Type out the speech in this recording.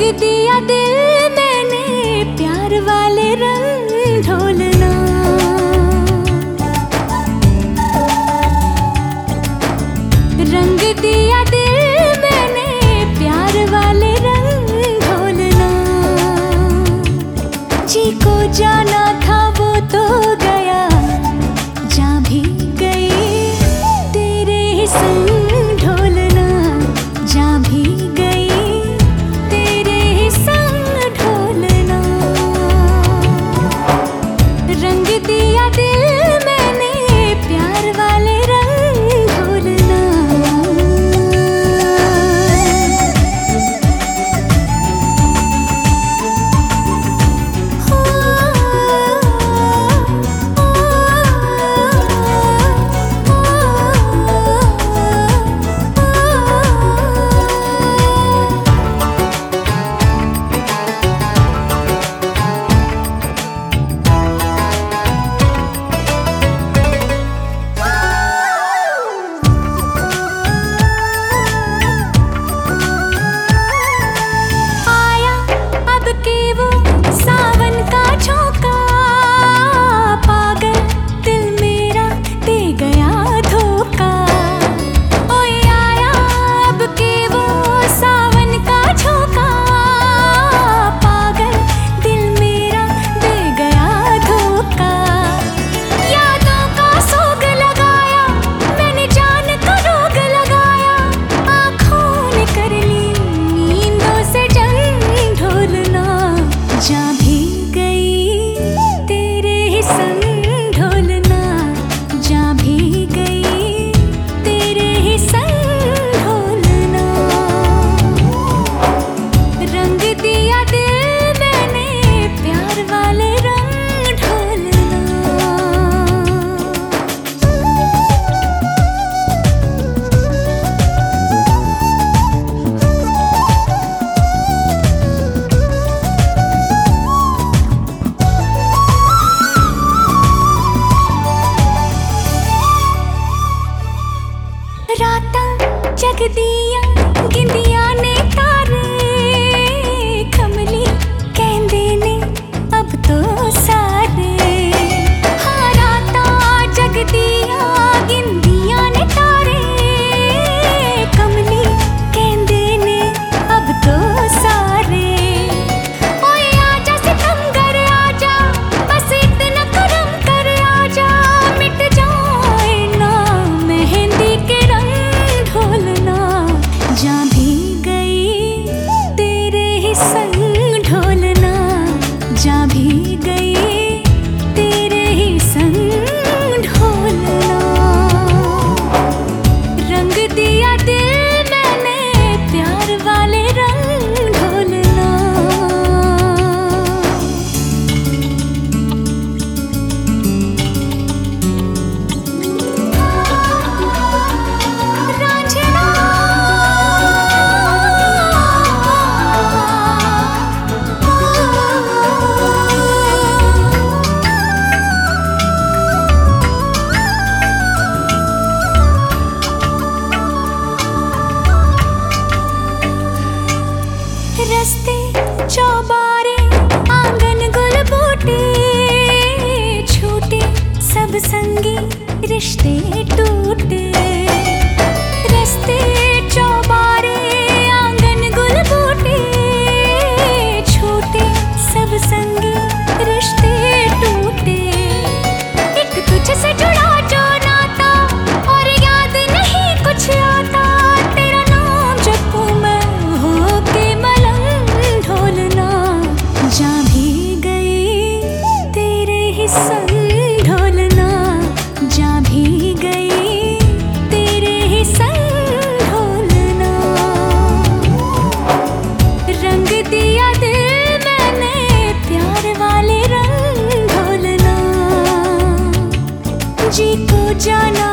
रंग दिया दिल मैंने, प्यार वाले रंग ढोलना। रंग दिया दिल मैंने, प्यार वाले रंग ढोलना। जी को जाना रस्ते चौबारे आँगन गुल बूटे छूटे सब संगी रिश्ते। जाना